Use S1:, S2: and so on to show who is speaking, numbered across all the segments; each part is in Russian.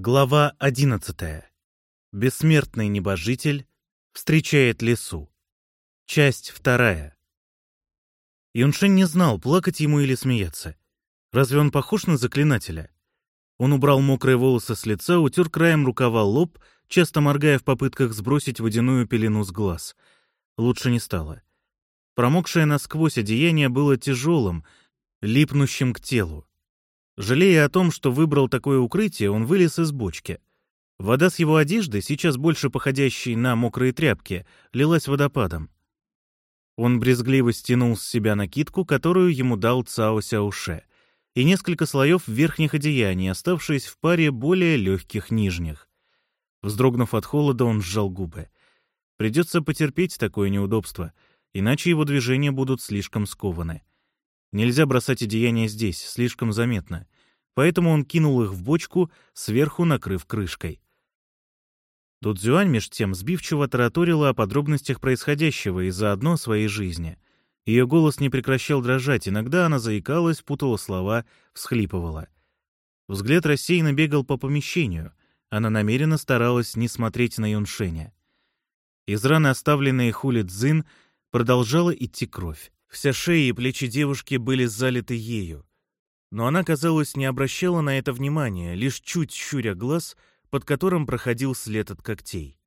S1: Глава одиннадцатая. Бессмертный небожитель встречает лесу. Часть вторая. Юншень не знал, плакать ему или смеяться. Разве он похож на заклинателя? Он убрал мокрые волосы с лица, утер краем рукава лоб, часто моргая в попытках сбросить водяную пелену с глаз. Лучше не стало. Промокшее насквозь одеяние было тяжелым, липнущим к телу. Жалея о том, что выбрал такое укрытие, он вылез из бочки. Вода с его одежды, сейчас больше походящей на мокрые тряпки, лилась водопадом. Он брезгливо стянул с себя накидку, которую ему дал Цао Сяуше, и несколько слоев верхних одеяний, оставшись в паре более легких нижних. Вздрогнув от холода, он сжал губы. Придется потерпеть такое неудобство, иначе его движения будут слишком скованы. Нельзя бросать одеяния здесь, слишком заметно. Поэтому он кинул их в бочку, сверху накрыв крышкой. Дудзюань меж тем сбивчиво тараторила о подробностях происходящего и заодно своей жизни. Ее голос не прекращал дрожать, иногда она заикалась, путала слова, всхлипывала. Взгляд рассеянно бегал по помещению. Она намеренно старалась не смотреть на Юншеня. Из раны, оставленной Хули Цзин, продолжала идти кровь. Вся шея и плечи девушки были залиты ею. Но она, казалось, не обращала на это внимания, лишь чуть щуря глаз, под которым проходил след от когтей.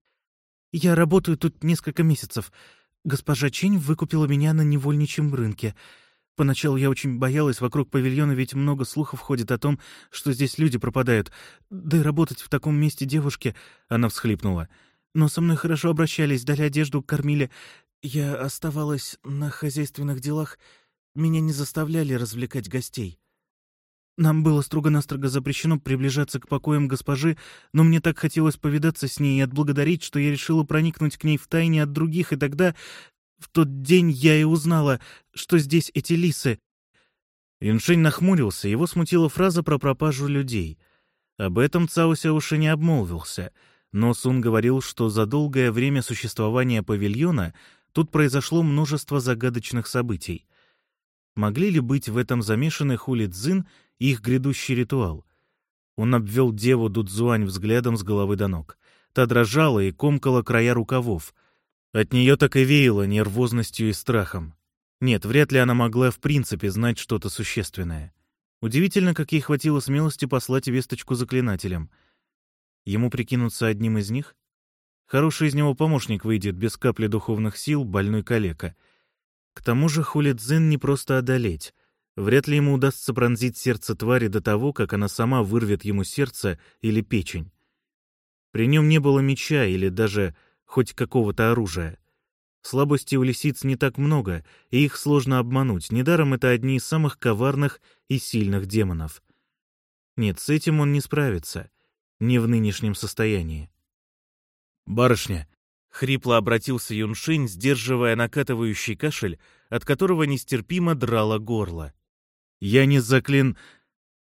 S1: «Я работаю тут несколько месяцев. Госпожа Чень выкупила меня на невольничьем рынке. Поначалу я очень боялась, вокруг павильона ведь много слухов ходит о том, что здесь люди пропадают. Да и работать в таком месте девушке...» — она всхлипнула. «Но со мной хорошо обращались, дали одежду, кормили. Я оставалась на хозяйственных делах, меня не заставляли развлекать гостей. Нам было строго-настрого запрещено приближаться к покоям госпожи, но мне так хотелось повидаться с ней и отблагодарить, что я решила проникнуть к ней в тайне от других, и тогда, в тот день, я и узнала, что здесь эти лисы. Юншень нахмурился, его смутила фраза про пропажу людей. Об этом Цао Сяуши не обмолвился, но Сун говорил, что за долгое время существования павильона — Тут произошло множество загадочных событий. Могли ли быть в этом замешаны Хули Цзин их грядущий ритуал? Он обвел деву Дудзуань взглядом с головы до ног. Та дрожала и комкала края рукавов. От нее так и веяло нервозностью и страхом. Нет, вряд ли она могла в принципе знать что-то существенное. Удивительно, как ей хватило смелости послать весточку заклинателям. Ему прикинуться одним из них? Хороший из него помощник выйдет без капли духовных сил, больной калека. К тому же Хулидзин не просто одолеть. Вряд ли ему удастся пронзить сердце твари до того, как она сама вырвет ему сердце или печень. При нем не было меча или даже хоть какого-то оружия. Слабостей у лисиц не так много, и их сложно обмануть. Недаром это одни из самых коварных и сильных демонов. Нет, с этим он не справится. Не в нынешнем состоянии. «Барышня!» — хрипло обратился Юншинь, сдерживая накатывающий кашель, от которого нестерпимо драло горло. «Я не заклин...»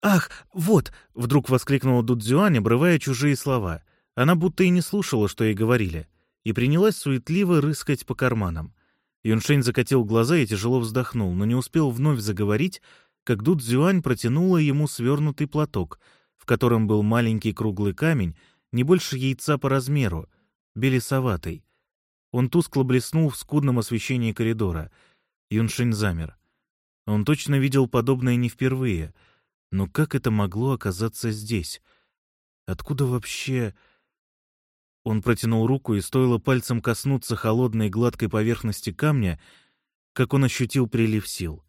S1: «Ах, вот!» — вдруг воскликнула Дудзюань, обрывая чужие слова. Она будто и не слушала, что ей говорили, и принялась суетливо рыскать по карманам. Юншень закатил глаза и тяжело вздохнул, но не успел вновь заговорить, как Дудзюань протянула ему свернутый платок, в котором был маленький круглый камень, не больше яйца по размеру, белесоватый. Он тускло блеснул в скудном освещении коридора. Юншинь замер. Он точно видел подобное не впервые. Но как это могло оказаться здесь? Откуда вообще... Он протянул руку, и стоило пальцем коснуться холодной гладкой поверхности камня, как он ощутил прилив сил.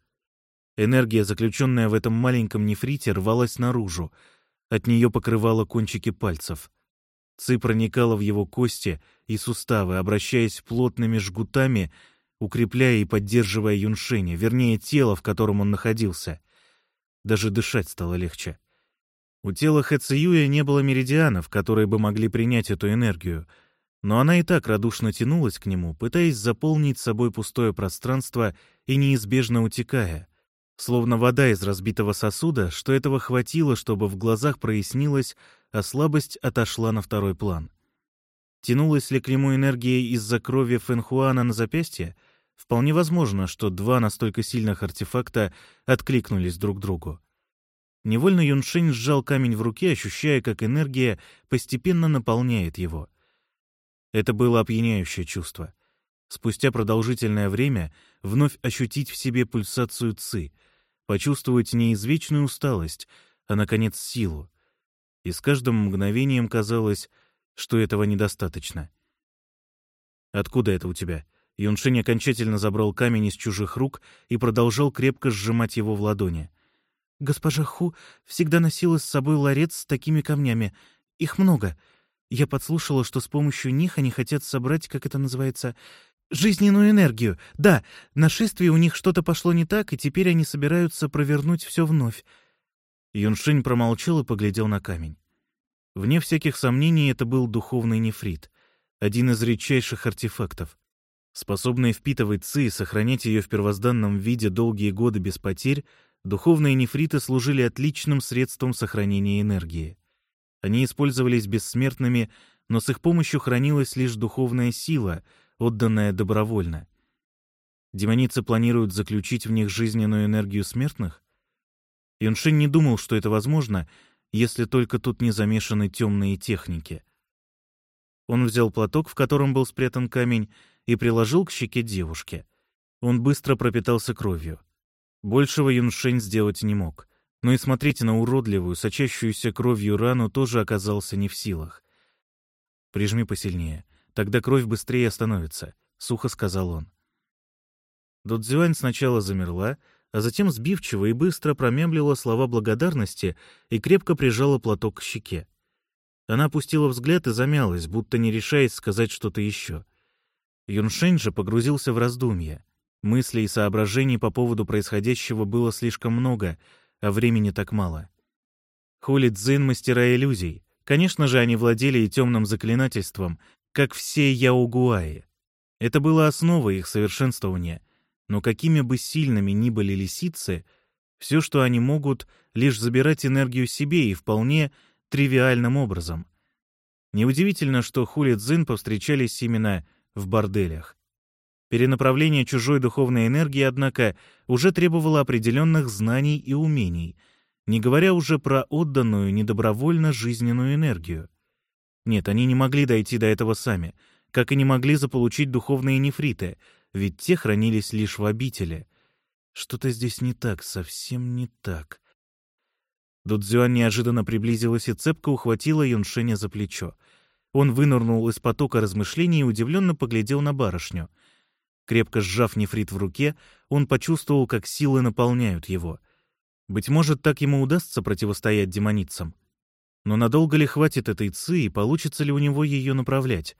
S1: Энергия, заключенная в этом маленьком нефрите, рвалась наружу. От нее покрывала кончики пальцев. Ци проникала в его кости и суставы, обращаясь плотными жгутами, укрепляя и поддерживая Юншеня, вернее, тело, в котором он находился. Даже дышать стало легче. У тела Хэ Циюя не было меридианов, которые бы могли принять эту энергию, но она и так радушно тянулась к нему, пытаясь заполнить собой пустое пространство и неизбежно утекая, словно вода из разбитого сосуда, что этого хватило, чтобы в глазах прояснилось, а слабость отошла на второй план. Тянулась ли к нему энергия из-за крови Фэнхуана на запястье? Вполне возможно, что два настолько сильных артефакта откликнулись друг другу. Невольно Юншень сжал камень в руке, ощущая, как энергия постепенно наполняет его. Это было опьяняющее чувство. Спустя продолжительное время вновь ощутить в себе пульсацию ци, почувствовать не извечную усталость, а, наконец, силу. И с каждым мгновением казалось, что этого недостаточно. «Откуда это у тебя?» Юншень окончательно забрал камень из чужих рук и продолжал крепко сжимать его в ладони. Госпожа Ху всегда носила с собой ларец с такими камнями. Их много. Я подслушала, что с помощью них они хотят собрать, как это называется, жизненную энергию. Да, на шествии у них что-то пошло не так, и теперь они собираются провернуть все вновь. Юншень промолчал и поглядел на камень. Вне всяких сомнений, это был духовный нефрит, один из редчайших артефактов. Способный впитывать ци и сохранять ее в первозданном виде долгие годы без потерь, Духовные нефриты служили отличным средством сохранения энергии. Они использовались бессмертными, но с их помощью хранилась лишь духовная сила, отданная добровольно. Демоницы планируют заключить в них жизненную энергию смертных? Юншин не думал, что это возможно, если только тут не замешаны темные техники. Он взял платок, в котором был спрятан камень, и приложил к щеке девушки. Он быстро пропитался кровью. Большего Юншень сделать не мог. Но и смотреть на уродливую, сочащуюся кровью рану тоже оказался не в силах. «Прижми посильнее, тогда кровь быстрее остановится», — сухо сказал он. Дудзюань сначала замерла, а затем сбивчиво и быстро промямлила слова благодарности и крепко прижала платок к щеке. Она опустила взгляд и замялась, будто не решаясь сказать что-то еще. Юншень же погрузился в раздумья. Мыслей и соображений по поводу происходящего было слишком много, а времени так мало. Хули Цзин — мастера иллюзий. Конечно же, они владели и темным заклинательством, как все яугуаи. Это было основой их совершенствования. Но какими бы сильными ни были лисицы, все, что они могут, лишь забирать энергию себе и вполне тривиальным образом. Неудивительно, что Хули Цзин повстречались именно в борделях. Перенаправление чужой духовной энергии, однако, уже требовало определенных знаний и умений, не говоря уже про отданную недобровольно жизненную энергию. Нет, они не могли дойти до этого сами, как и не могли заполучить духовные нефриты, ведь те хранились лишь в обители. Что-то здесь не так, совсем не так. Дудзюан неожиданно приблизилась и цепко ухватила Юншеня за плечо. Он вынырнул из потока размышлений и удивленно поглядел на барышню — Крепко сжав нефрит в руке, он почувствовал, как силы наполняют его. Быть может, так ему удастся противостоять демоницам. Но надолго ли хватит этой ци и получится ли у него ее направлять?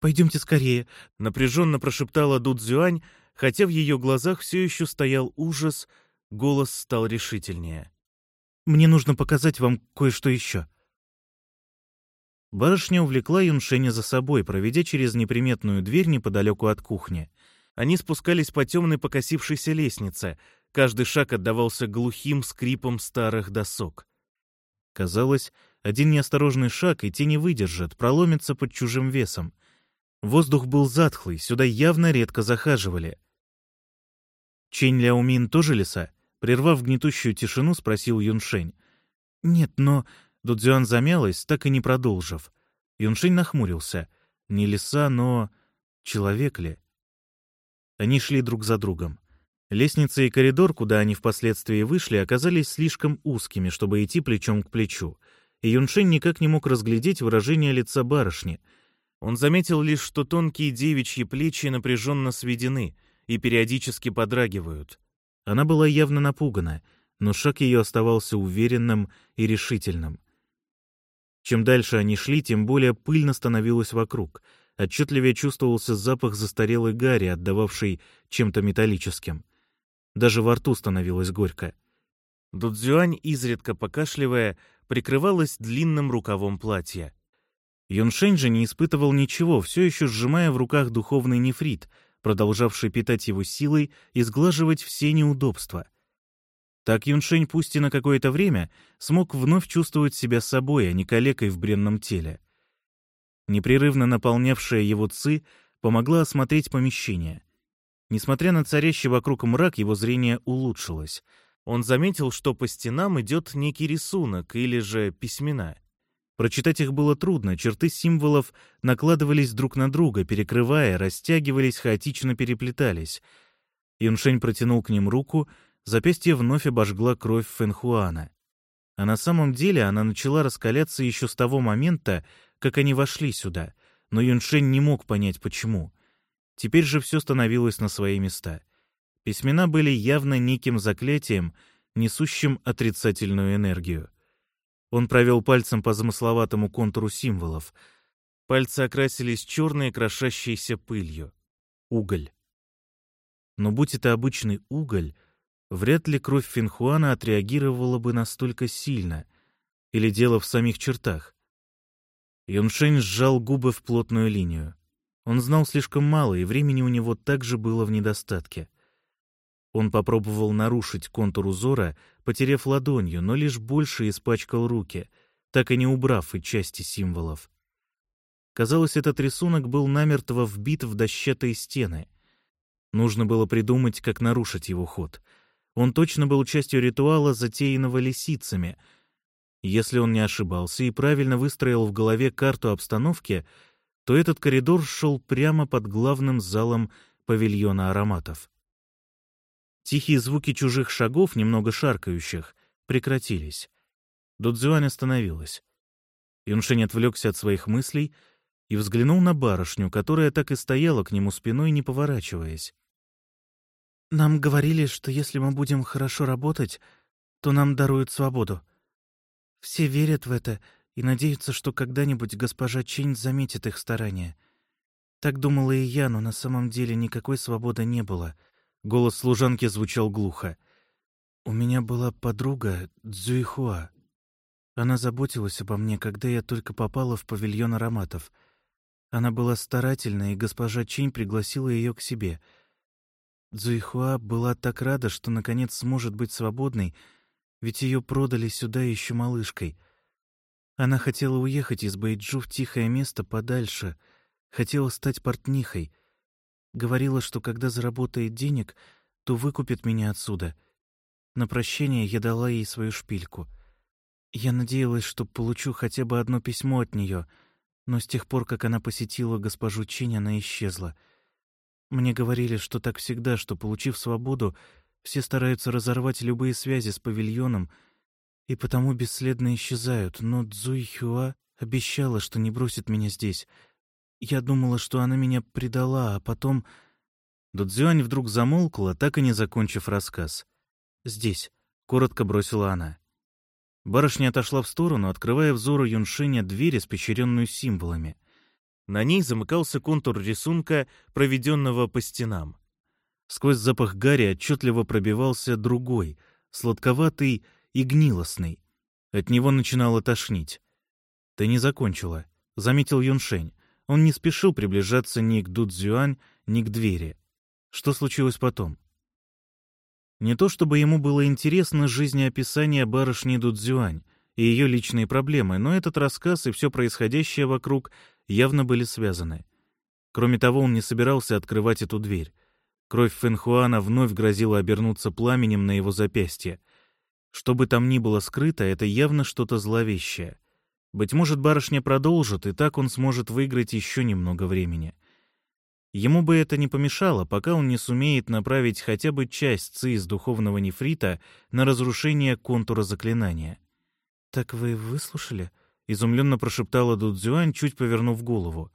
S1: «Пойдемте скорее», — напряженно прошептала Дудзюань, хотя в ее глазах все еще стоял ужас, голос стал решительнее. «Мне нужно показать вам кое-что еще». Барышня увлекла Юншеня за собой, проведя через неприметную дверь неподалеку от кухни. Они спускались по темной покосившейся лестнице. Каждый шаг отдавался глухим скрипом старых досок. Казалось, один неосторожный шаг, и те не выдержат, проломятся под чужим весом. Воздух был затхлый, сюда явно редко захаживали. «Чень Ляомин тоже леса?» Прервав гнетущую тишину, спросил Юншень. «Нет, но Дудзюан замялась, так и не продолжив. Юншень нахмурился. Не лиса, но... человек ли? Они шли друг за другом. Лестница и коридор, куда они впоследствии вышли, оказались слишком узкими, чтобы идти плечом к плечу. И Юншень никак не мог разглядеть выражение лица барышни. Он заметил лишь, что тонкие девичьи плечи напряженно сведены и периодически подрагивают. Она была явно напугана, но шаг ее оставался уверенным и решительным. Чем дальше они шли, тем более пыльно становилось вокруг. Отчетливее чувствовался запах застарелой гари, отдававший чем-то металлическим. Даже во рту становилось горько. Дудзюань, изредка покашливая, прикрывалась длинным рукавом платья. Юншень же не испытывал ничего, все еще сжимая в руках духовный нефрит, продолжавший питать его силой и сглаживать все неудобства — так Юншень, пусть и на какое-то время, смог вновь чувствовать себя собой, а не калекой в бренном теле. Непрерывно наполнявшая его ци помогла осмотреть помещение. Несмотря на царящий вокруг мрак, его зрение улучшилось. Он заметил, что по стенам идет некий рисунок или же письмена. Прочитать их было трудно, черты символов накладывались друг на друга, перекрывая, растягивались, хаотично переплетались. Юншень протянул к ним руку, запястье вновь обожгла кровь Фэнхуана. А на самом деле она начала раскаляться еще с того момента, как они вошли сюда, но Юншень не мог понять, почему. Теперь же все становилось на свои места. Письмена были явно неким заклятием, несущим отрицательную энергию. Он провел пальцем по замысловатому контуру символов. Пальцы окрасились черной, крошащейся пылью. Уголь. Но будь это обычный уголь, вряд ли кровь Финхуана отреагировала бы настолько сильно. Или дело в самих чертах. Юншень сжал губы в плотную линию. Он знал слишком мало, и времени у него также было в недостатке — он попробовал нарушить контур узора, потеряв ладонью, но лишь больше испачкал руки, так и не убрав и части символов. Казалось, этот рисунок был намертво вбит в дощатые стены. Нужно было придумать, как нарушить его ход. Он точно был частью ритуала, затеянного лисицами. Если он не ошибался и правильно выстроил в голове карту обстановки, то этот коридор шел прямо под главным залом павильона ароматов. Тихие звуки чужих шагов, немного шаркающих, прекратились. Дудзюань остановилась. Юншень отвлекся от своих мыслей и взглянул на барышню, которая так и стояла к нему спиной, не поворачиваясь. «Нам говорили, что если мы будем хорошо работать, то нам даруют свободу. Все верят в это и надеются, что когда-нибудь госпожа Чень заметит их старания. Так думала и я, но на самом деле никакой свободы не было — Голос служанки звучал глухо. «У меня была подруга Цзюйхуа. Она заботилась обо мне, когда я только попала в павильон ароматов. Она была старательна, и госпожа Чинь пригласила ее к себе. Цзуйхуа была так рада, что наконец сможет быть свободной, ведь ее продали сюда еще малышкой. Она хотела уехать из Бэйджу в тихое место подальше, хотела стать портнихой — Говорила, что когда заработает денег, то выкупит меня отсюда. На прощение я дала ей свою шпильку. Я надеялась, что получу хотя бы одно письмо от нее, но с тех пор, как она посетила госпожу Чинь, она исчезла. Мне говорили, что так всегда, что, получив свободу, все стараются разорвать любые связи с павильоном и потому бесследно исчезают, но Цзуй Хюа обещала, что не бросит меня здесь — я думала, что она меня предала, а потом...» Дудзюань вдруг замолкла, так и не закончив рассказ. «Здесь», — коротко бросила она. Барышня отошла в сторону, открывая взору Юншиня дверь, испещренную символами. На ней замыкался контур рисунка, проведенного по стенам. Сквозь запах гари отчетливо пробивался другой, сладковатый и гнилостный. От него начинало тошнить. «Ты не закончила», — заметил Юншень. Он не спешил приближаться ни к Дудзюань, ни к двери. Что случилось потом? Не то чтобы ему было интересно жизнеописание барышни Дудзюань и ее личные проблемы, но этот рассказ и все происходящее вокруг явно были связаны. Кроме того, он не собирался открывать эту дверь. Кровь Фэнхуана вновь грозила обернуться пламенем на его запястье. Что бы там ни было скрыто, это явно что-то зловещее — быть может, барышня продолжит, и так он сможет выиграть еще немного времени. Ему бы это не помешало, пока он не сумеет направить хотя бы часть ци из духовного нефрита на разрушение контура заклинания. «Так вы выслушали?» — изумленно прошептала Дудзюань, чуть повернув голову.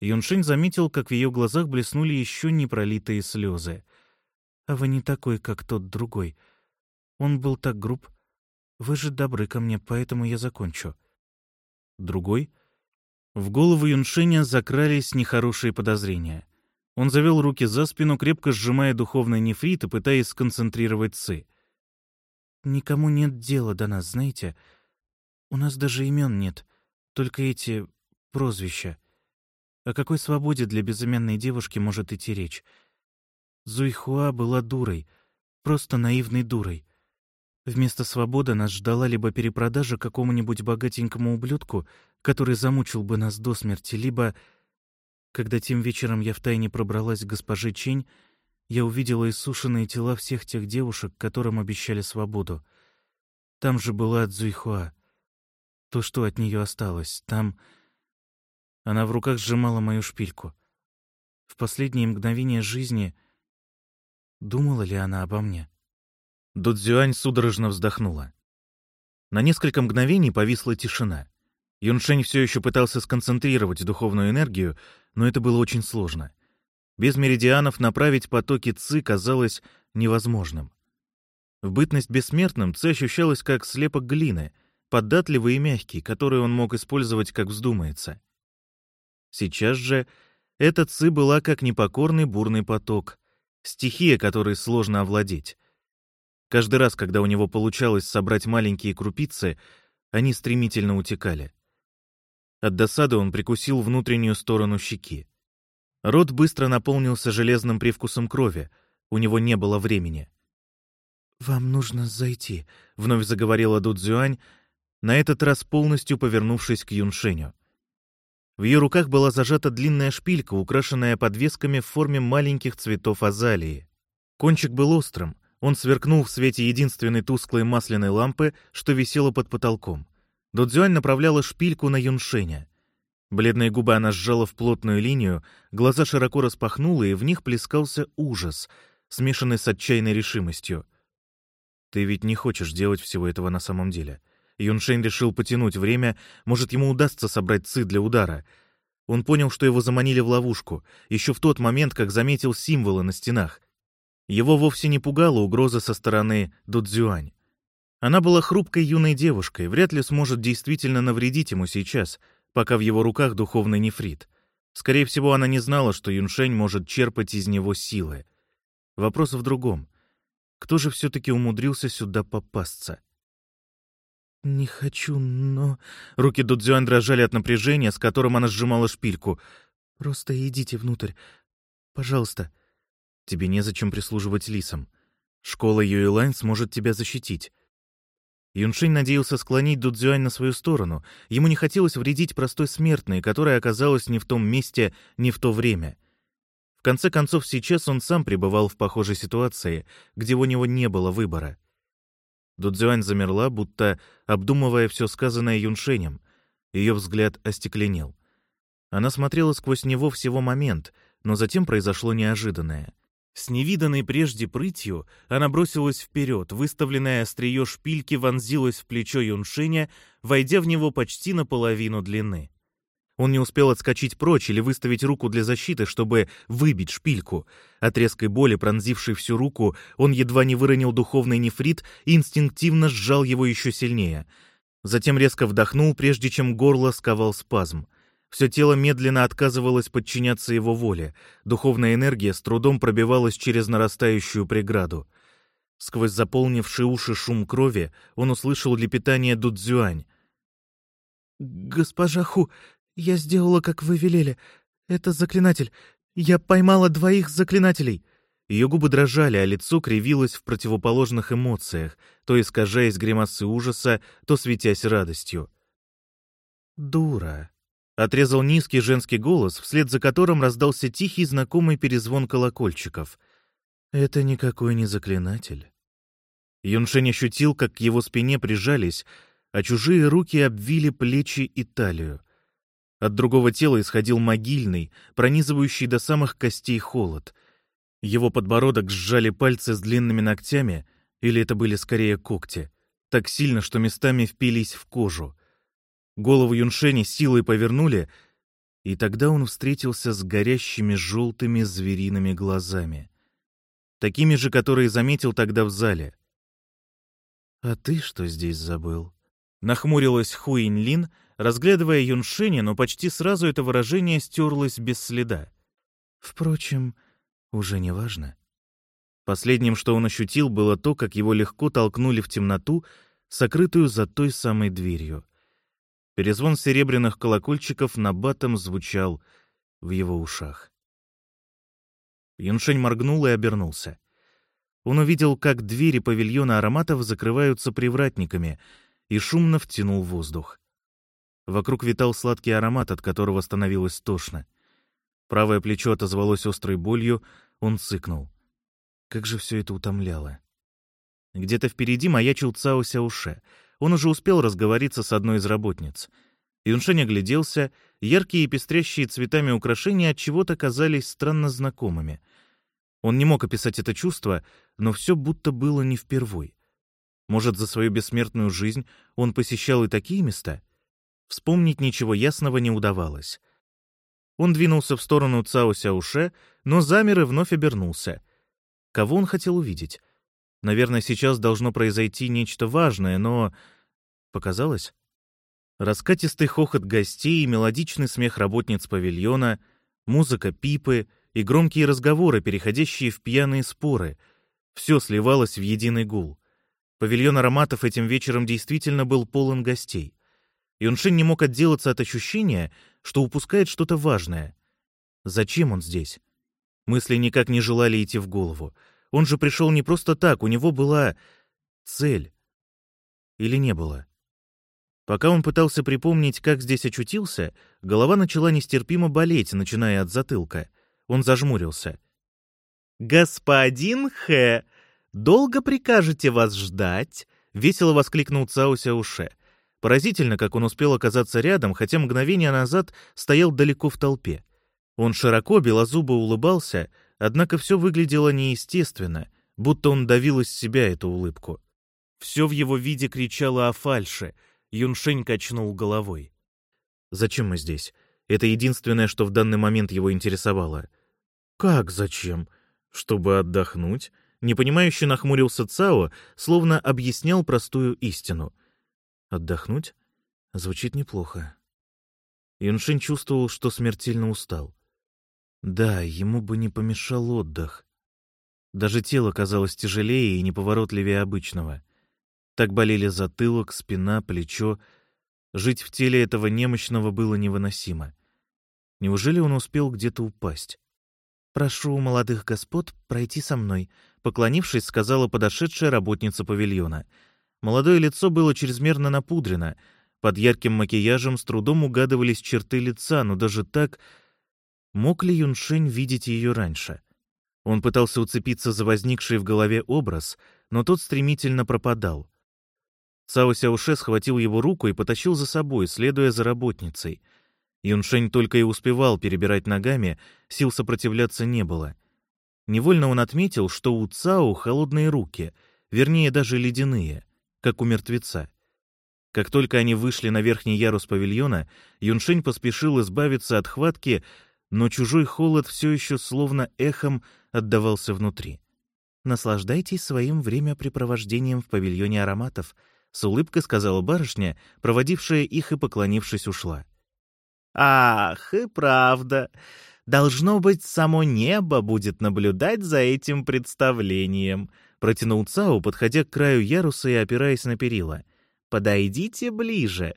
S1: Юншинь заметил, как в ее глазах блеснули еще не пролитые слезы. «А вы не такой, как тот другой. Он был так груб. Вы же добры ко мне, поэтому я закончу» другой. В голову Юншеня закрались нехорошие подозрения. Он завел руки за спину, крепко сжимая духовный нефрит и пытаясь сконцентрировать ци. «Никому нет дела до нас, знаете? У нас даже имен нет, только эти прозвища. О какой свободе для безымянной девушки может идти речь? Зуйхуа была дурой, просто наивной дурой. Вместо свободы нас ждала либо перепродажа какому-нибудь богатенькому ублюдку, который замучил бы нас до смерти, либо... Когда тем вечером я втайне пробралась к госпоже Чень, я увидела иссушенные тела всех тех девушек, которым обещали свободу. Там же была Цзуйхуа. То, что от нее осталось. Там... Она в руках сжимала мою шпильку. В последние мгновения жизни... Думала ли она обо мне? Дудзюань судорожно вздохнула. На несколько мгновений повисла тишина. Юншень все еще пытался сконцентрировать духовную энергию, но это было очень сложно. Без меридианов направить потоки ЦИ казалось невозможным. В бытность бессмертным ЦИ ощущалась как слепок глины, податливый и мягкий, который он мог использовать как вздумается. Сейчас же эта ЦИ была как непокорный бурный поток, стихия, которой сложно овладеть. Каждый раз, когда у него получалось собрать маленькие крупицы, они стремительно утекали. От досады он прикусил внутреннюю сторону щеки. Рот быстро наполнился железным привкусом крови. У него не было времени. «Вам нужно зайти», — вновь заговорила Дудзюань, на этот раз полностью повернувшись к Юншеню. В ее руках была зажата длинная шпилька, украшенная подвесками в форме маленьких цветов азалии. Кончик был острым, он сверкнул в свете единственной тусклой масляной лампы, что висела под потолком. Дудзюань направляла шпильку на Юншеня. Бледные губы она сжала в плотную линию, глаза широко распахнула, и в них плескался ужас, смешанный с отчаянной решимостью. «Ты ведь не хочешь делать всего этого на самом деле?» Юншень решил потянуть время, может, ему удастся собрать ци для удара. Он понял, что его заманили в ловушку, еще в тот момент, как заметил символы на стенах. Его вовсе не пугала угроза со стороны Дудзюань. Она была хрупкой юной девушкой, вряд ли сможет действительно навредить ему сейчас, пока в его руках духовный нефрит. Скорее всего, она не знала, что Юншень может черпать из него силы. Вопрос в другом. Кто же все-таки умудрился сюда попасться? «Не хочу, но...» Руки Дудзюань дрожали от напряжения, с которым она сжимала шпильку. «Просто идите внутрь. Пожалуйста». «Тебе незачем прислуживать лисам. Школа Юэлайн сможет тебя защитить». Юншень надеялся склонить Дудзюань на свою сторону. Ему не хотелось вредить простой смертной, которая оказалась не в том месте, не в то время. В конце концов, сейчас он сам пребывал в похожей ситуации, где у него не было выбора. Дудзюань замерла, будто обдумывая все сказанное Юншенем. Ее взгляд остекленел. Она смотрела сквозь него всего момент, но затем произошло неожиданное. С невиданной прежде прытью она бросилась вперед, выставленная острие шпильки вонзилась в плечо Юншеня, войдя в него почти наполовину длины. Он не успел отскочить прочь или выставить руку для защиты, чтобы выбить шпильку. От резкой боли, пронзившей всю руку, он едва не выронил духовный нефрит и инстинктивно сжал его еще сильнее. Затем резко вдохнул, прежде чем горло сковал спазм. Все тело медленно отказывалось подчиняться его воле. Духовная энергия с трудом пробивалась через нарастающую преграду. Сквозь заполнивший уши шум крови он услышал лепетание Дудзюань. «Госпожа Ху, «Я сделала, как вы велели. Это заклинатель. Я поймала двоих заклинателей». Ее губы дрожали, а лицо кривилось в противоположных эмоциях, то искажаясь гримасы ужаса, то светясь радостью. «Дура», — отрезал низкий женский голос, вслед за которым раздался тихий знакомый перезвон колокольчиков. «Это никакой не заклинатель». Юншень ощутил, как к его спине прижались, а чужие руки обвили плечи и талию. От другого тела исходил могильный, пронизывающий до самых костей холод. Его подбородок сжали пальцы с длинными ногтями, или это были скорее когти, так сильно, что местами впились в кожу. Голову Юншени силой повернули, и тогда он встретился с горящими желтыми звериными глазами. Такими же, которые заметил тогда в зале. «А ты что здесь забыл?» Нахмурилась Хуинь Лин, разглядывая Юншеня, но почти сразу это выражение стерлось без следа. Впрочем, уже не важно. Последним, что он ощутил, было то, как его легко толкнули в темноту, сокрытую за той самой дверью. Перезвон серебряных колокольчиков на батом звучал в его ушах. Юншень моргнул и обернулся. Он увидел, как двери павильона ароматов закрываются привратниками, и шумно втянул воздух. Вокруг витал сладкий аромат, от которого становилось тошно. Правое плечо отозвалось острой болью, он цыкнул. Как же все это утомляло. Где-то впереди маячил Цао Сяуше. Он уже успел разговориться с одной из работниц. Юншень огляделся, яркие и пестрящие цветами украшения от чего-то казались странно знакомыми. Он не мог описать это чувство, но все будто было не впервой. Может, за свою бессмертную жизнь он посещал и такие места? Вспомнить ничего ясного не удавалось. Он двинулся в сторону Цао Сяуше, но замер и вновь обернулся. Кого он хотел увидеть? Наверное, сейчас должно произойти нечто важное, но... Показалось? Раскатистый хохот гостей мелодичный смех работниц павильона, музыка пипы и громкие разговоры, переходящие в пьяные споры — все сливалось в единый гул. Павильон ароматов этим вечером действительно был полон гостей. Юншин не мог отделаться от ощущения, что упускает что-то важное. Зачем он здесь? Мысли никак не желали идти в голову. Он же пришел не просто так, у него была цель. Или не было? Пока он пытался припомнить, как здесь очутился, голова начала нестерпимо болеть, начиная от затылка. Он зажмурился. «Господин Хэ, долго прикажете вас ждать?» — весело воскликнул Цао Сяуше. Поразительно, как он успел оказаться рядом, хотя мгновение назад стоял далеко в толпе. Он широко, белозубо улыбался, Однако все выглядело неестественно, будто он давил из себя эту улыбку. Все в его виде кричало о фальше. Юншень качнул головой. «Зачем мы здесь? Это единственное, что в данный момент его интересовало». «Как зачем? Чтобы отдохнуть?» Непонимающе нахмурился Цао, словно объяснял простую истину. «Отдохнуть? Звучит неплохо». Юншень чувствовал, что смертельно устал. Да, ему бы не помешал отдых. Даже тело казалось тяжелее и неповоротливее обычного. Так болели затылок, спина, плечо. Жить в теле этого немощного было невыносимо. Неужели он успел где-то упасть? «Прошу молодых господ пройти со мной», — поклонившись, сказала подошедшая работница павильона. Молодое лицо было чрезмерно напудрено. Под ярким макияжем с трудом угадывались черты лица, но даже так Мог ли Юншень видеть ее раньше? Он пытался уцепиться за возникший в голове образ, но тот стремительно пропадал. Цао Сяуше схватил его руку и потащил за собой, следуя за работницей. Юншень только и успевал перебирать ногами, сил сопротивляться не было. Невольно он отметил, что у Цао холодные руки, вернее, даже ледяные, как у мертвеца. Как только они вышли на верхний ярус павильона, Юншень поспешил избавиться от хватки, но чужой холод все еще словно эхом отдавался внутри. «Наслаждайтесь своим времяпрепровождением в павильоне ароматов», — с улыбкой сказала барышня, проводившая их и, поклонившись, ушла. «Ах, и правда. Должно быть, само небо будет наблюдать за этим представлением», — протянул Цао, подходя к краю яруса и опираясь на перила. «Подойдите ближе».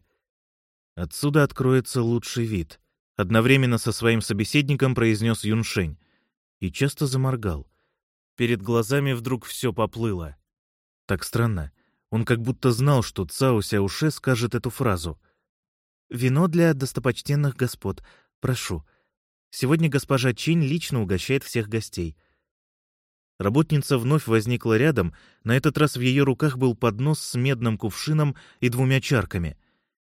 S1: Отсюда откроется лучший вид — Одновременно со своим собеседником произнес Юншень и часто заморгал. Перед глазами вдруг все поплыло. Так странно. Он как будто знал, что Цао Сяуше скажет эту фразу. «Вино для достопочтенных господ. Прошу. Сегодня госпожа Чинь лично угощает всех гостей». Работница вновь возникла рядом, на этот раз в ее руках был поднос с медным кувшином и двумя чарками.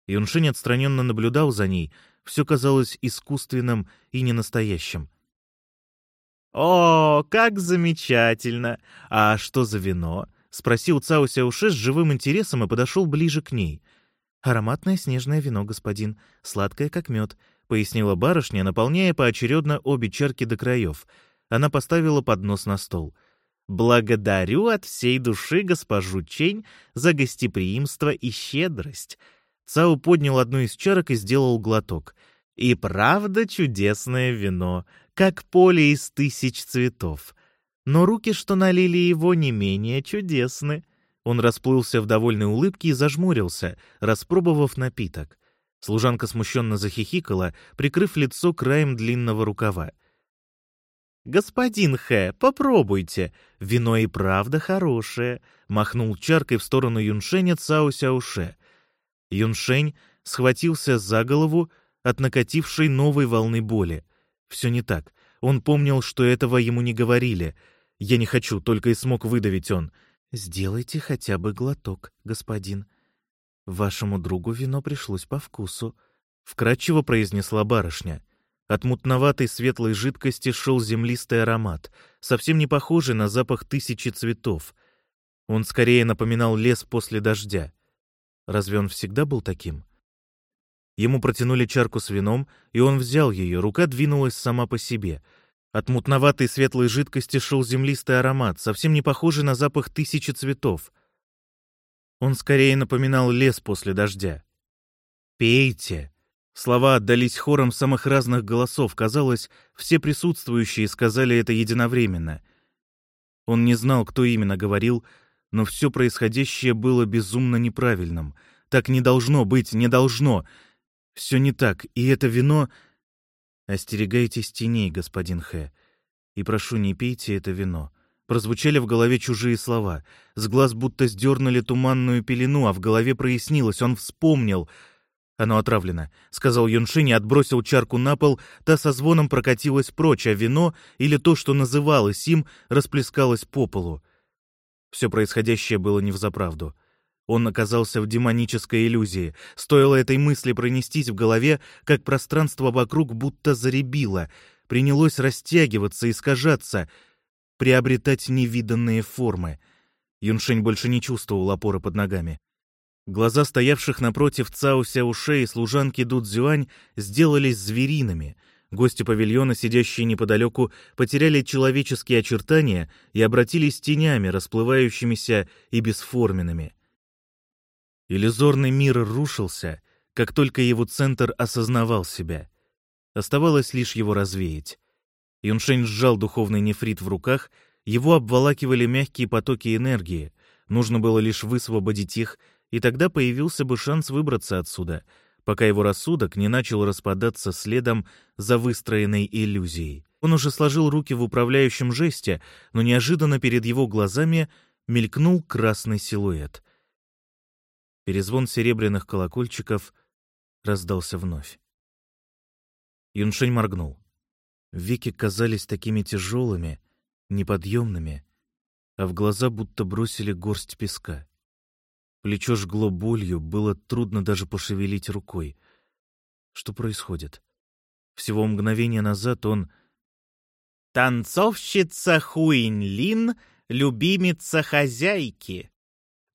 S1: Юншень отстраненно наблюдал за ней — все казалось искусственным и ненастоящим. «О, как замечательно! А что за вино?» — спросил Цао Сяуше с живым интересом и подошел ближе к ней. «Ароматное снежное вино, господин, сладкое, как мед», — пояснила барышня, наполняя поочередно обе чарки до краев. Она поставила поднос на стол. «Благодарю от всей души госпожу Чень за гостеприимство и щедрость. Цао поднял одну из чарок и сделал глоток. И правда чудесное вино, как поле из тысяч цветов. Но руки, что налили его, не менее чудесны. Он расплылся в довольной улыбке и зажмурился, распробовав напиток. Служанка смущенно захихикала, прикрыв лицо краем длинного рукава. «Господин Хэ, попробуйте. Вино и правда хорошее», — махнул чаркой в сторону Юншеня Цао Сяуше. Юншень схватился за голову от накатившей новой волны боли. Все не так. Он помнил, что этого ему не говорили. Я не хочу, только и смог выдавить он.
S2: «Сделайте хотя бы глоток, господин. Вашему другу вино пришлось по вкусу», —
S1: вкратчиво произнесла барышня. От мутноватой светлой жидкости шел землистый аромат, совсем не похожий на запах тысячи цветов. Он скорее напоминал лес после дождя. Разве он всегда был таким? Ему протянули чарку с вином, и он взял ее, рука двинулась сама по себе. От мутноватой светлой жидкости шел землистый аромат, совсем не похожий на запах тысячи цветов. Он скорее напоминал лес после дождя. «Пейте!» Слова отдались хором самых разных голосов. Казалось, все присутствующие сказали это единовременно. Он не знал, кто именно говорил, но все происходящее было безумно неправильным. Так не должно быть, не должно. Все не так, и это вино... «Остерегайтесь теней, господин Хэ, и прошу, не пейте это вино». Прозвучали в голове чужие слова. С глаз будто сдернули туманную пелену, а в голове прояснилось. Он вспомнил — «Оно отравлено», — сказал Юншинь и отбросил чарку на пол, та со звоном прокатилась прочь, а вино, или то, что называлось им, расплескалось по полу. Все происходящее было не взаправду. Он оказался в демонической иллюзии. Стоило этой мысли пронестись в голове, как пространство вокруг будто заребило, принялось растягиваться, искажаться, приобретать невиданные формы. Юншень больше не чувствовал опоры под ногами. Глаза стоявших напротив Цао Сяуше и служанки Дудзюань сделались звериными. Гости павильона, сидящие неподалеку, потеряли человеческие очертания и обратились тенями, расплывающимися и бесформенными. Иллюзорный мир рушился, как только его центр осознавал себя. Оставалось лишь его развеять. Юншень сжал духовный нефрит в руках, его обволакивали мягкие потоки энергии. Нужно было лишь высвободить их — и тогда появился бы шанс выбраться отсюда, пока его рассудок не начал распадаться следом за выстроенной иллюзией. Он уже сложил руки в управляющем жесте, но неожиданно перед его глазами мелькнул красный силуэт. Перезвон серебряных колокольчиков раздался вновь. Юншень моргнул. Веки казались такими тяжелыми, неподъемными, а в глаза будто бросили горсть песка. Плечо жгло болью, было трудно даже пошевелить рукой. Что происходит? Всего мгновение назад он...
S2: «Танцовщица Хуинлин, любимица хозяйки!»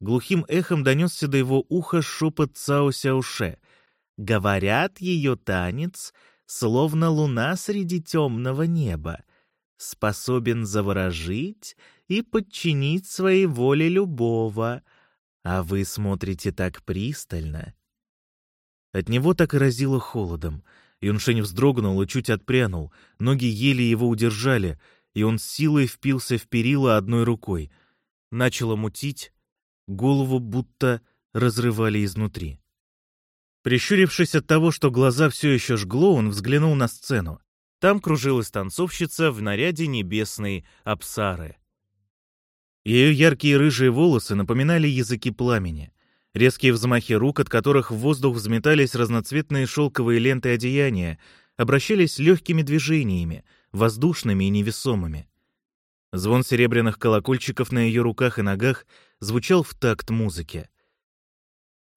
S1: Глухим эхом донесся до его уха шепот Цао Сяуше.
S2: «Говорят, ее танец, словно луна среди темного неба, способен заворожить и подчинить своей воле любого, а вы смотрите так пристально.
S1: От него так и разило холодом. Юншень вздрогнул и чуть отпрянул. Ноги еле его удержали, и он с силой впился в перила одной рукой. Начало мутить, голову будто разрывали изнутри. Прищурившись от того, что глаза все еще жгло, он взглянул на сцену. Там кружилась танцовщица в наряде небесной Апсары. Ее яркие рыжие волосы напоминали языки пламени. Резкие взмахи рук, от которых в воздух взметались разноцветные шелковые ленты одеяния, обращались легкими движениями, воздушными и невесомыми. Звон серебряных колокольчиков на ее руках и ногах звучал в такт музыке.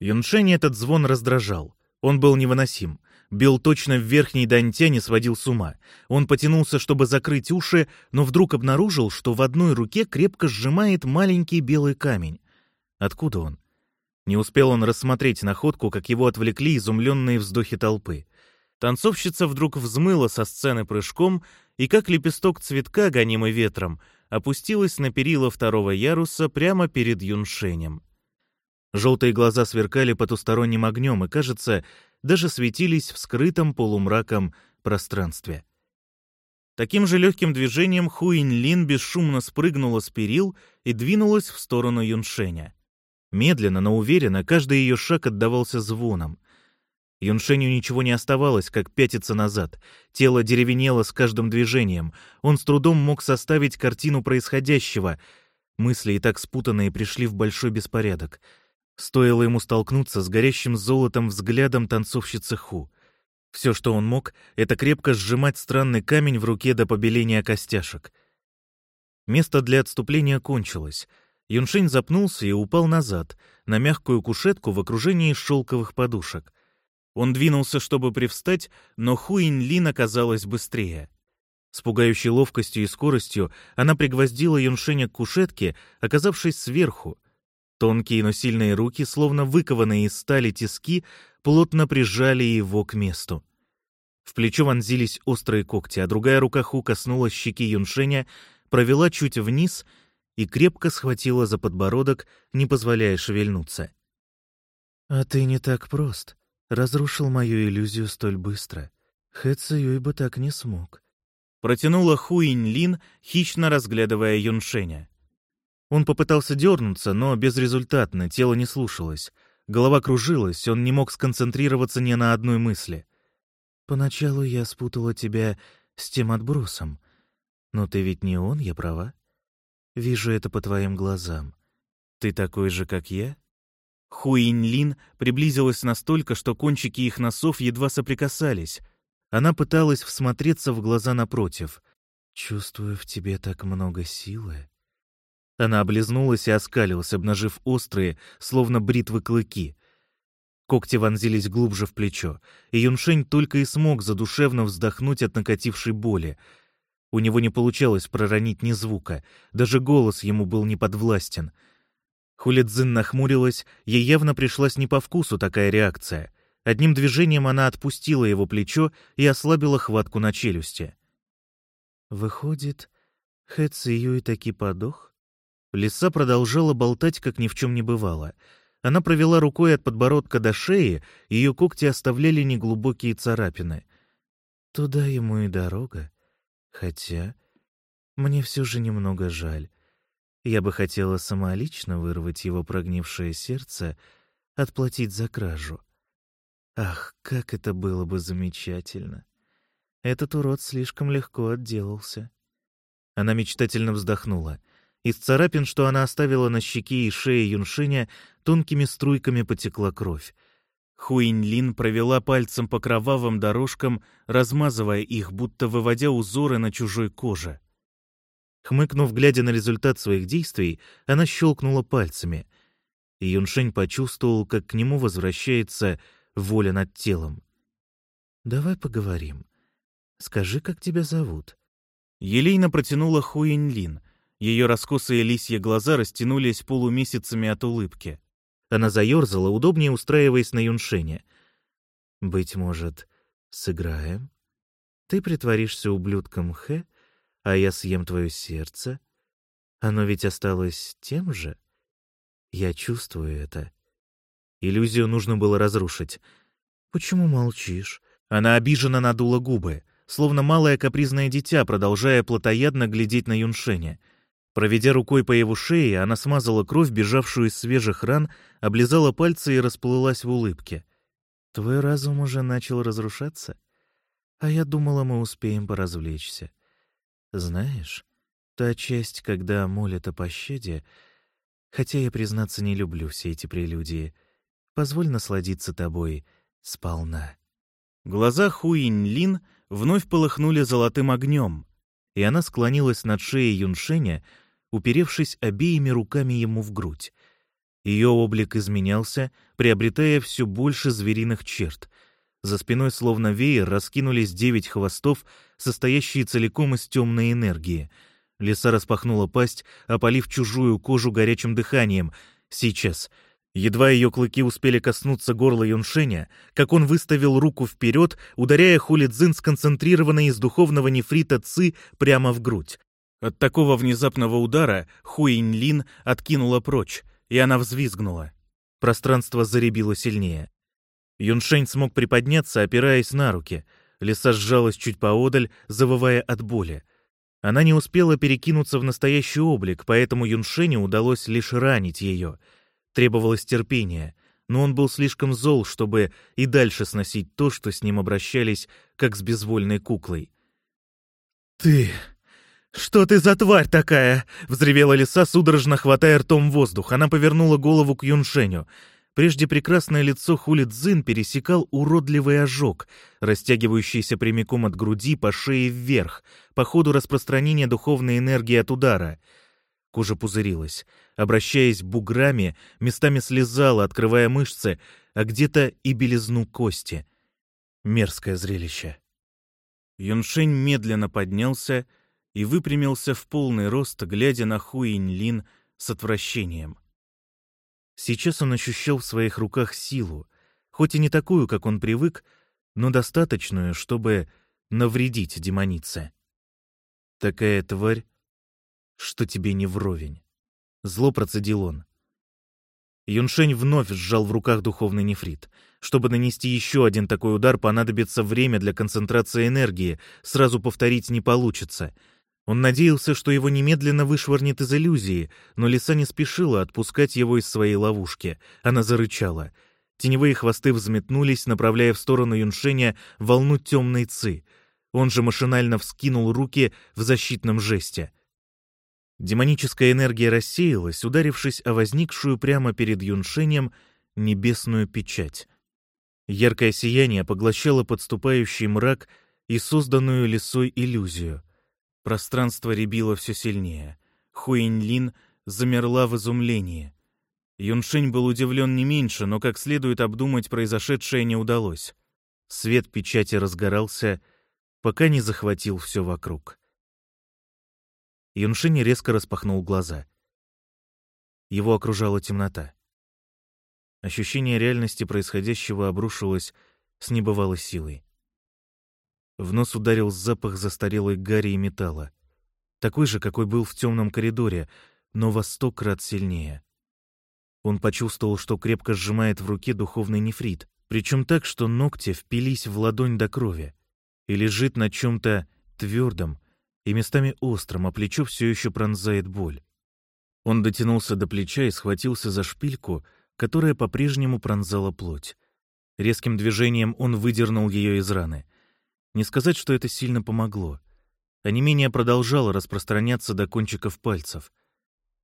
S1: Юншень этот звон раздражал. Он был невыносим. Бил точно в верхней данте не сводил с ума. Он потянулся, чтобы закрыть уши, но вдруг обнаружил, что в одной руке крепко сжимает маленький белый камень. Откуда он? Не успел он рассмотреть находку, как его отвлекли изумленные вздохи толпы. Танцовщица вдруг взмыла со сцены прыжком и, как лепесток цветка, гонимый ветром, опустилась на перила второго яруса прямо перед Юншенем. Желтые глаза сверкали потусторонним огнем, и, кажется, даже светились в скрытом полумраком пространстве. Таким же легким движением Хуинь Лин бесшумно спрыгнула с перил и двинулась в сторону Юншеня. Медленно, но уверенно, каждый ее шаг отдавался звоном. Юншеню ничего не оставалось, как пятиться назад. Тело деревенело с каждым движением. Он с трудом мог составить картину происходящего. Мысли и так спутанные пришли в большой беспорядок — Стоило ему столкнуться с горящим золотом взглядом танцовщицы Ху. Все, что он мог, это крепко сжимать странный камень в руке до побеления костяшек. Место для отступления кончилось. Юншень запнулся и упал назад, на мягкую кушетку в окружении шелковых подушек. Он двинулся, чтобы привстать, но Хуинь Лин оказалась быстрее. С пугающей ловкостью и скоростью она пригвоздила Юншеня к кушетке, оказавшись сверху. Тонкие, но сильные руки, словно выкованные из стали тиски, плотно прижали его к месту. В плечо вонзились острые когти, а другая рука Ху коснулась щеки Юншеня, провела чуть вниз и крепко схватила за подбородок, не позволяя шевельнуться.
S2: «А ты не так прост», разрушил мою иллюзию столь быстро. Хэ Цюй бы так не смог.
S1: Протянула Хуинь Лин, хищно разглядывая Юншеня. Он попытался дернуться, но безрезультатно, тело не слушалось. Голова кружилась, он не мог сконцентрироваться ни на одной мысли.
S2: «Поначалу я спутала тебя с тем отбросом. Но ты ведь не он, я права? Вижу это по твоим глазам. Ты такой же, как я?»
S1: Хуинь-Лин приблизилась настолько, что кончики их носов едва соприкасались. Она пыталась всмотреться в глаза напротив.
S2: «Чувствую в тебе так много силы».
S1: Она облизнулась и оскалилась, обнажив острые, словно бритвы клыки. Когти вонзились глубже в плечо, и Юншень только и смог задушевно вздохнуть от накатившей боли. У него не получалось проронить ни звука, даже голос ему был неподвластен — Хулидзин нахмурилась, ей явно пришлась не по вкусу такая реакция. Одним движением она отпустила его плечо и ослабила хватку на челюсти.
S2: «Выходит, Хэ Циюй таки подох?»
S1: Лиса продолжала болтать, как ни в чем не бывало. Она провела рукой от подбородка до шеи, ее когти оставляли неглубокие царапины.
S2: «Туда ему и дорога. Хотя мне все же немного жаль. Я бы хотела самолично вырвать его прогнившее сердце, отплатить за кражу. Ах, как это было бы замечательно! Этот урод слишком легко отделался.
S1: Она мечтательно вздохнула. Из царапин, что она оставила на щеке и шее Юншиня, тонкими струйками потекла кровь. Хуинь-Лин провела пальцем по кровавым дорожкам, размазывая их, будто выводя узоры на чужой коже. Хмыкнув, глядя на результат своих действий, она щелкнула пальцами. И Юншень почувствовал, как к нему возвращается воля над телом.
S2: «Давай поговорим. Скажи, как тебя зовут?»
S1: Елейна протянула Хуинлин. Ее раскосые лисьи глаза растянулись полумесяцами от улыбки. Она заерзала, удобнее устраиваясь на Юншене.
S2: «Быть может, сыграем? Ты притворишься ублюдком Хэ, а я съем твое сердце? Оно ведь осталось тем же? Я чувствую это.
S1: Иллюзию нужно было разрушить.
S2: Почему молчишь?
S1: Она обиженно надула губы, словно малое капризное дитя, продолжая плотоядно глядеть на Юншеня. Проведя рукой по его шее, она смазала кровь, бежавшую из свежих ран, облизала пальцы и расплылась в улыбке.
S2: «Твой разум уже начал разрушаться? А я думала, мы успеем поразвлечься. Знаешь, та часть, когда молят о пощаде, хотя я, признаться, не люблю все эти прелюдии, позволь насладиться тобой сполна.
S1: Глаза Хуинь Лин вновь полыхнули золотым огнем, и она склонилась над шеей Юншеня, уперевшись обеими руками ему в грудь. Ее облик изменялся, приобретая все больше звериных черт — за спиной словно веер раскинулись девять хвостов, состоящие целиком из темной энергии. Лиса распахнула пасть, опалив чужую кожу горячим дыханием. Сейчас. Едва ее клыки успели коснуться горла Юншеня, как он выставил руку вперед, ударяя Хулидзин сконцентрированной из духовного нефрита Ци прямо в грудь. От такого внезапного удара Хуинь-Лин откинула прочь, и она взвизгнула. Пространство заребило сильнее. Юншень смог приподняться, опираясь на руки. Лиса сжалась чуть поодаль, завывая от боли. Она не успела перекинуться в настоящий облик, поэтому Юншеню удалось лишь ранить ее. Требовалось терпение, но он был слишком зол, чтобы и дальше сносить то, что с ним обращались, как с безвольной куклой. «Ты... что ты за тварь такая?» — взревела лиса, судорожно хватая ртом воздух. Она повернула голову к Юншеню — Прежде прекрасное лицо Хули Цзин пересекал уродливый ожог, растягивающийся прямиком от груди по шее вверх, по ходу распространения духовной энергии от удара. Кожа пузырилась, обращаясь буграми, местами слезала, открывая мышцы, а где-то и белизну кости. Мерзкое зрелище. Юншень медленно поднялся и выпрямился в полный рост, глядя на Хуинь-Лин с отвращением. Сейчас он ощущал в своих руках силу, хоть и не такую, как он привык, но достаточную, чтобы навредить демонице. Такая тварь, что тебе не вровень. Зло процедил он. Юншень вновь сжал в руках духовный нефрит. Чтобы нанести еще один такой удар, понадобится время для концентрации энергии, сразу повторить не получится — он надеялся, что его немедленно вышвырнет из иллюзии, но лиса не спешила отпускать его из своей ловушки. Она зарычала. Теневые хвосты взметнулись, направляя в сторону Юншеня волну темной ци. Он же машинально вскинул руки в защитном жесте. Демоническая энергия рассеялась, ударившись о возникшую прямо перед Юншенем небесную печать. Яркое сияние поглощало подступающий мрак и созданную лисой иллюзию — Пространство ребило все сильнее. Хуинлин замерла в изумлении. Юншень был удивлен не меньше, но как следует обдумать произошедшее не удалось. Свет печати разгорался, пока не захватил все вокруг. Юншень резко распахнул глаза. Его окружала темнота. Ощущение реальности происходящего обрушилось с небывалой силой. В нос ударил запах застарелой гари и металла. Такой же, какой был в темном коридоре, но во сто крат сильнее. Он почувствовал, что крепко сжимает в руке духовный нефрит, причем так, что ногти впились в ладонь до крови, и лежит на чем-то твердом и местами остром, а плечо все еще пронзает боль. Он дотянулся до плеча и схватился за шпильку, которая по-прежнему пронзала плоть. Резким движением он выдернул ее из раны. Не сказать, что это сильно помогло. А не менее продолжало распространяться до кончиков пальцев.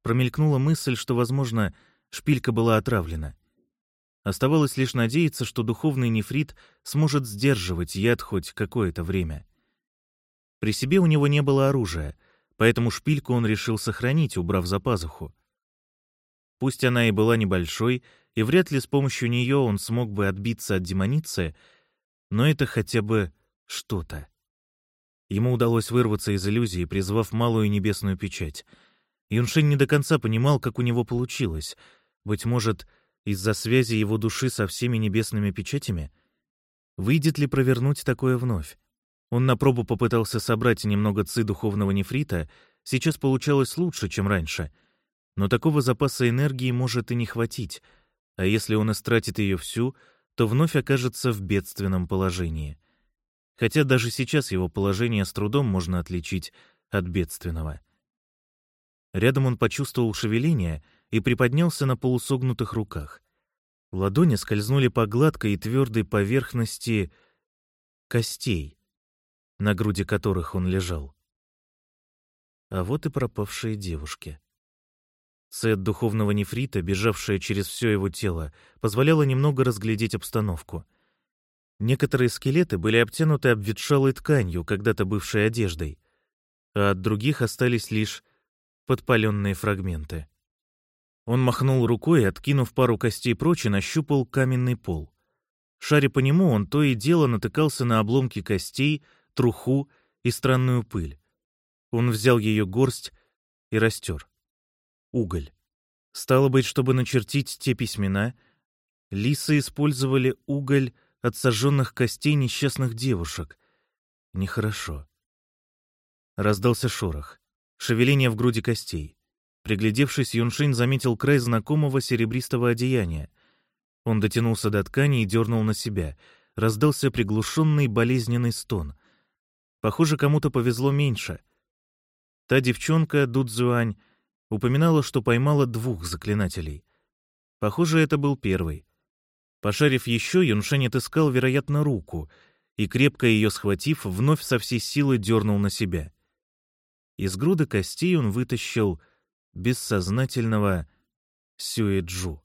S1: Промелькнула мысль, что, возможно, шпилька была отравлена. Оставалось лишь надеяться, что духовный нефрит сможет сдерживать яд хоть какое-то время. При себе у него не было оружия, поэтому шпильку он решил сохранить, убрав за пазуху. Пусть она и была небольшой, и вряд ли с помощью нее он смог бы отбиться от демоницы, но это хотя бы что-то. Ему удалось вырваться из иллюзии, призвав малую небесную печать. Юншень не до конца понимал, как у него получилось. Быть может, из-за связи его души со всеми небесными печатями? Выйдет ли провернуть такое вновь? Он на пробу попытался собрать немного ци духовного нефрита, сейчас получалось лучше, чем раньше. Но такого запаса энергии может и не хватить, а если он истратит ее всю, то вновь окажется в бедственном положении хотя даже сейчас его положение с трудом можно отличить от бедственного. Рядом он почувствовал шевеление и приподнялся на полусогнутых руках. Ладони скользнули по гладкой и твердой поверхности костей, на груди которых он лежал. А вот и пропавшие девушки. Цвет духовного нефрита, бежавшая через все его тело, позволяла немного разглядеть обстановку — Некоторые скелеты были обтянуты обветшалой тканью, когда-то бывшей одеждой, а от других остались лишь подпаленные фрагменты. Он махнул рукой, откинув пару костей прочь, и нащупал каменный пол. Шаря по нему, он то и дело натыкался на обломки костей, труху и странную пыль. Он взял ее горсть и растер. Уголь. Стало быть, чтобы начертить те письмена, лисы использовали уголь от сожженных костей несчастных девушек. Нехорошо. Раздался шорох. Шевеление в груди костей. Приглядевшись, Юншин заметил край знакомого серебристого одеяния. Он дотянулся до ткани и дернул на себя. Раздался приглушенный болезненный стон. Похоже, кому-то повезло меньше. Та девчонка, Дудзуань, упоминала, что поймала двух заклинателей. Похоже, это был первый. Пошарив еще, Юншень отыскал, вероятно, руку и, крепко ее схватив, вновь со всей силы дернул на себя. Из груды костей он вытащил бессознательного Сюэджу.